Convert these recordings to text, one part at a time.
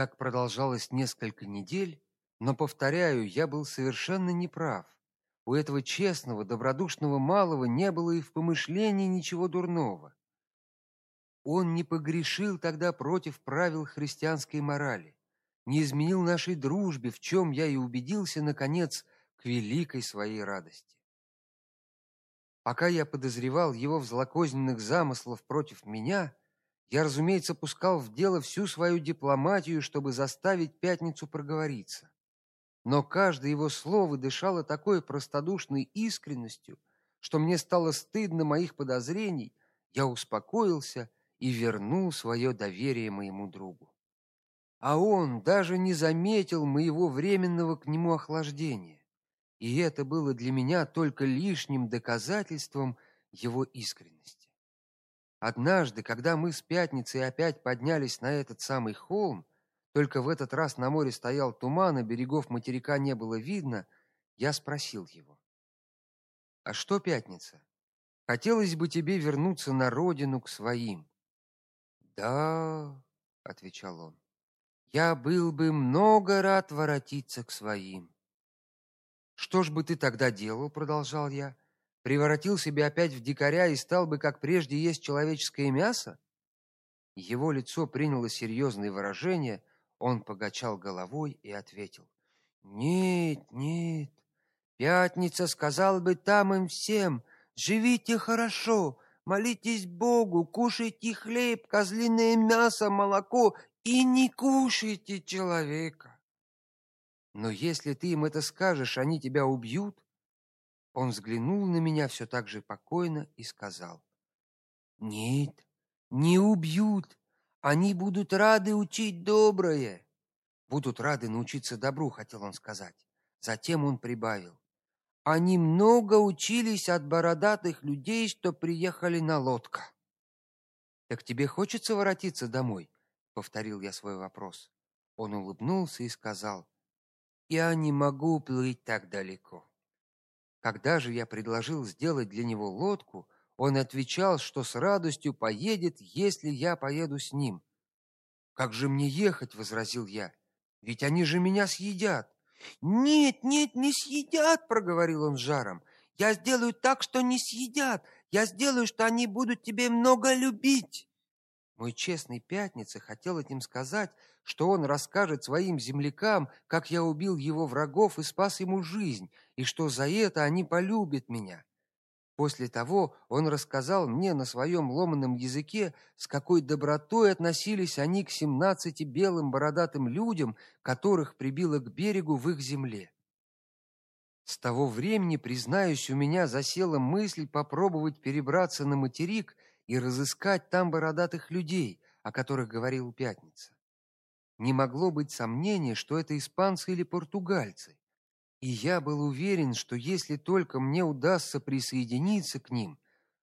Так продолжалось несколько недель, но повторяю, я был совершенно неправ. У этого честного, добродушного малого не было и в помышлении ничего дурного. Он не погрешил тогда против правил христианской морали, не изменил нашей дружбе, в чем я и убедился наконец к великой своей радости. Пока я подозревал его в злокозненных замыслах против меня, я, разумеется, пускал в дело всю свою дипломатию, чтобы заставить пятницу проговориться. Но каждое его слово дышало такой простодушной искренностью, что мне стало стыдно моих подозрений. Я успокоился и вернул свое доверие моему другу. А он даже не заметил моего временного к нему охлаждения, и это было для меня только лишним доказательством его искренности. Однажды, когда мы с пятницей опять поднялись на этот самый холм, только в этот раз на море стоял туман, и берегов материка не было видно, я спросил его: "А что пятница? Хотелось бы тебе вернуться на родину к своим?" "Да", отвечал он. "Я был бы много рад воротиться к своим". "Что ж бы ты тогда делал?" продолжал я превратил себя опять в дикаря и стал бы, как прежде, есть человеческое мясо? Его лицо приняло серьезное выражение, он покачал головой и ответил: "Нет, нет. Пятница сказал бы там им всем: живите хорошо, молитесь Богу, кушайте хлеб, козлиное мясо, молоко и не кушайте человека. Но если ты им это скажешь, они тебя убьют, он взглянул на меня все так же спокойно и сказал: "Нет, не убьют. Они будут рады учить доброе. Будут рады научиться добру", хотел он сказать. Затем он прибавил: "Они много учились от бородатых людей, что приехали на лодках". Так тебе хочется воротиться домой? повторил я свой вопрос. Он улыбнулся и сказал: "Я не могу плыть так далеко". Когда же я предложил сделать для него лодку, он отвечал, что с радостью поедет, если я поеду с ним. Как же мне ехать, возразил я. Ведь они же меня съедят. Нет, нет, не съедят, проговорил он с жаром. Я сделаю так, что не съедят. Я сделаю, что они будут тебе много любить. Мой честный пятница хотел этим сказать, что он расскажет своим землякам, как я убил его врагов и спас ему жизнь, и что за это они полюбят меня. После того он рассказал мне на своем ломаном языке, с какой добротой относились они к семнадцати белым бородатым людям, которых прибило к берегу в их земле. С того времени, признаюсь, у меня засела мысль попробовать перебраться на материк и разыскать там бородатых людей, о которых говорил Пятница не могло быть сомнения, что это испанцы или португальцы. И я был уверен, что если только мне удастся присоединиться к ним,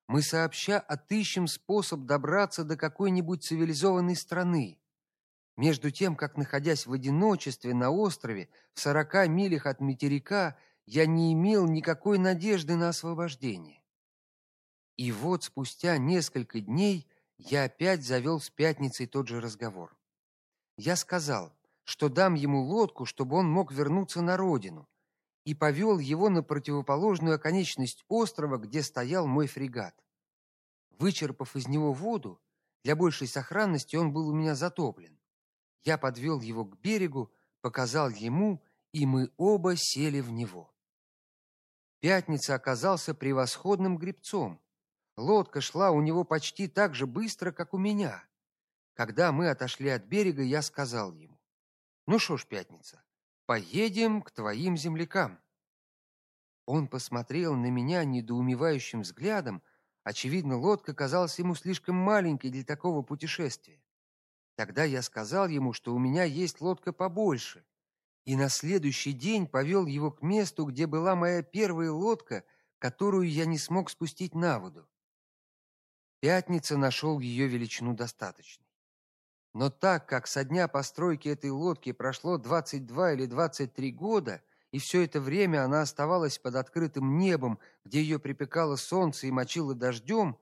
мы сообща отыщем способ добраться до какой-нибудь цивилизованной страны. Между тем, как находясь в одиночестве на острове в сорока милях от материка, я не имел никакой надежды на освобождение. И вот спустя несколько дней я опять завел с пятницей тот же разговор. Я сказал, что дам ему лодку, чтобы он мог вернуться на родину, и повел его на противоположную оконечность острова, где стоял мой фрегат. Вычерпав из него воду, для большей сохранности он был у меня затоплен. Я подвел его к берегу, показал ему, и мы оба сели в него. Пятница оказался превосходным гребцом. Лодка шла у него почти так же быстро, как у меня. Когда мы отошли от берега, я сказал ему: "Ну что ж, пятница, поедем к твоим землякам". Он посмотрел на меня недоумевающим взглядом, очевидно, лодка казалась ему слишком маленькой для такого путешествия. Тогда я сказал ему, что у меня есть лодка побольше, и на следующий день повел его к месту, где была моя первая лодка, которую я не смог спустить на воду. Пятница нашел ее величину достаточной. Но так как со дня постройки этой лодки прошло 22 или 23 года, и все это время она оставалась под открытым небом, где ее припекало солнце и мочило дождем,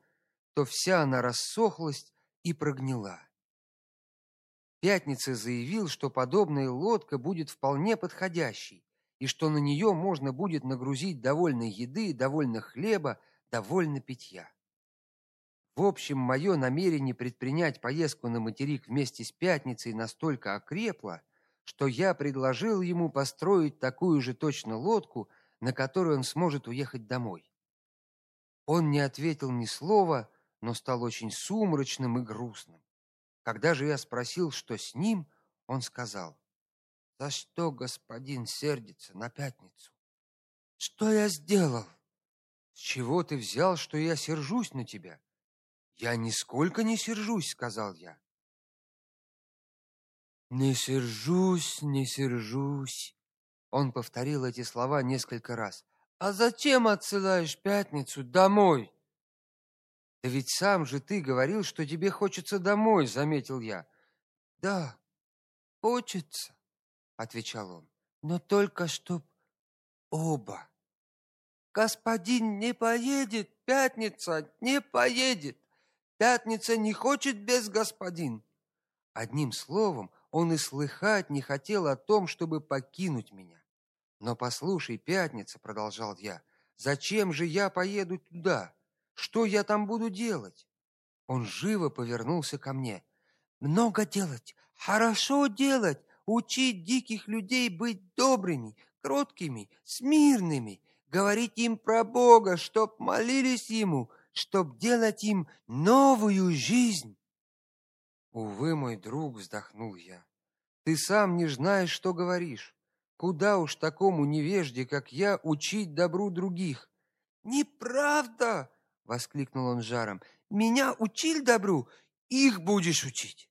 то вся она рассохлась и прогнила. Пятница заявил, что подобная лодка будет вполне подходящей, и что на нее можно будет нагрузить довольно еды, довольно хлеба, довольно питья. В общем, мое намерение предпринять поездку на материк вместе с Пятницей настолько окрепло, что я предложил ему построить такую же точно лодку, на которой он сможет уехать домой. Он не ответил ни слова, но стал очень сумрачным и грустным. Когда же я спросил, что с ним, он сказал: "За что господин сердится на пятницу? Что я сделал? С чего ты взял, что я сержусь на тебя?" "Я нисколько не сержусь", сказал я. Не сержусь, не сержусь. Он повторил эти слова несколько раз. А зачем отсылаешь пятницу домой? Да ведь сам же ты говорил, что тебе хочется домой, заметил я. Да, хочется, отвечал он. Но только чтоб оба. Господин не поедет, пятница не поедет. Пятница не хочет без господин. Одним словом, он и слыхать не хотел о том, чтобы покинуть меня. Но послушай, пятница, продолжал я. Зачем же я поеду туда? Что я там буду делать? Он живо повернулся ко мне. Много делать, хорошо делать, учить диких людей быть добрыми, кроткими, смирными, говорить им про Бога, чтоб молились ему, чтоб делать им новую жизнь. Увы, мой друг, вздохнул я. Ты сам не знаешь, что говоришь. Куда уж такому невежде, как я, учить добру других? Неправда, воскликнул он жаром. Меня учили добру, их будешь учить.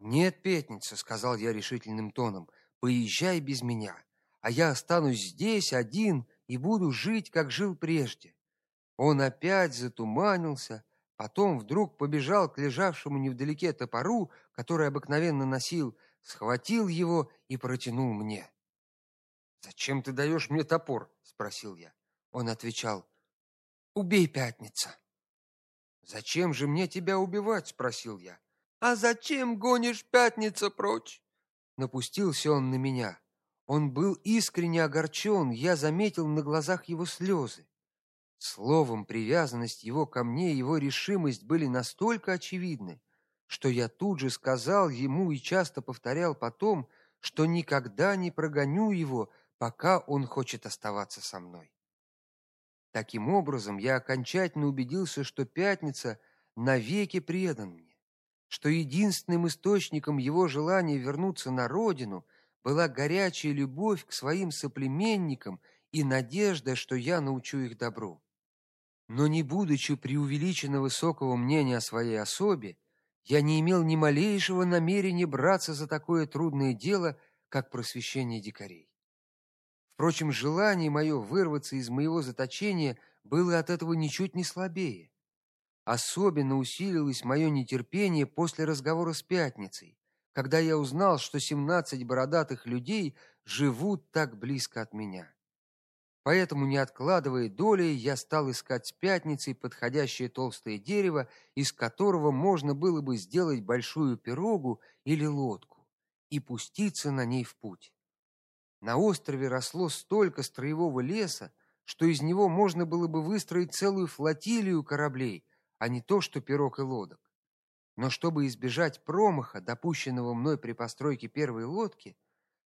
Нет, пятница, сказал я решительным тоном. Поезжай без меня, а я останусь здесь один и буду жить, как жил прежде. Он опять затуманился, потом вдруг побежал к лежавшему невдалеке топору, который обыкновенно носил, схватил его и протянул мне. Зачем ты даешь мне топор? спросил я. Он отвечал: Убей пятница. Зачем же мне тебя убивать? спросил я. А зачем гонишь пятница прочь? Напустился он на меня. Он был искренне огорчен, я заметил на глазах его слезы. Словом, привязанность его ко мне, его решимость были настолько очевидны, что я тут же сказал ему и часто повторял потом, что никогда не прогоню его, пока он хочет оставаться со мной. Таким образом, я окончательно убедился, что пятница навеки предан мне, что единственным источником его желания вернуться на родину была горячая любовь к своим соплеменникам и надежда, что я научу их добру. Но не будучи преувеличенно высокого мнения о своей особе, я не имел ни малейшего намерения браться за такое трудное дело, как просвещение дикарей. Впрочем, желание мое вырваться из моего заточения было от этого ничуть не слабее. Особенно усилилось мое нетерпение после разговора с пятницей, когда я узнал, что семнадцать бородатых людей живут так близко от меня. Поэтому, не откладывая доли, я стал искать с пятницей подходящее толстое дерево, из которого можно было бы сделать большую пирогу или лодку и пуститься на ней в путь. На острове росло столько строевого леса, что из него можно было бы выстроить целую флотилию кораблей, а не то что пирог и лодок. Но чтобы избежать промаха, допущенного мной при постройке первой лодки,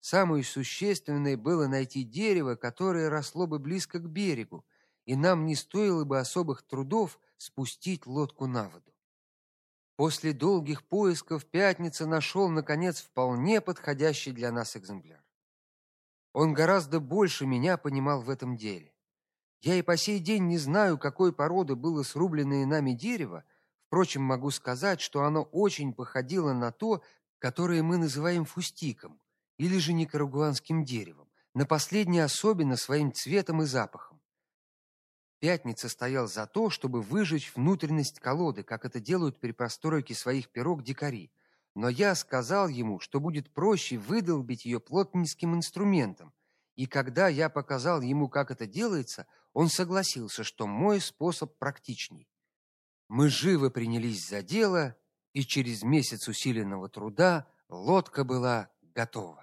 Самое существенное было найти дерево, которое росло бы близко к берегу, и нам не стоило бы особых трудов спустить лодку на воду. После долгих поисков Пятница нашел наконец вполне подходящий для нас экземпляр. Он гораздо больше меня понимал в этом деле. Я и по сей день не знаю, какой породы было срубленное нами дерево, впрочем, могу сказать, что оно очень походило на то, которое мы называем фустиком или же никарагуанским деревом, на последнее особенно своим цветом и запахом. Пятница стоял за то, чтобы выжечь внутренность колоды, как это делают при постройке своих пирог дикари. Но я сказал ему, что будет проще выдолбить ее плотницким инструментом. И когда я показал ему, как это делается, он согласился, что мой способ практичней. Мы живо принялись за дело, и через месяц усиленного труда Лодка была готова.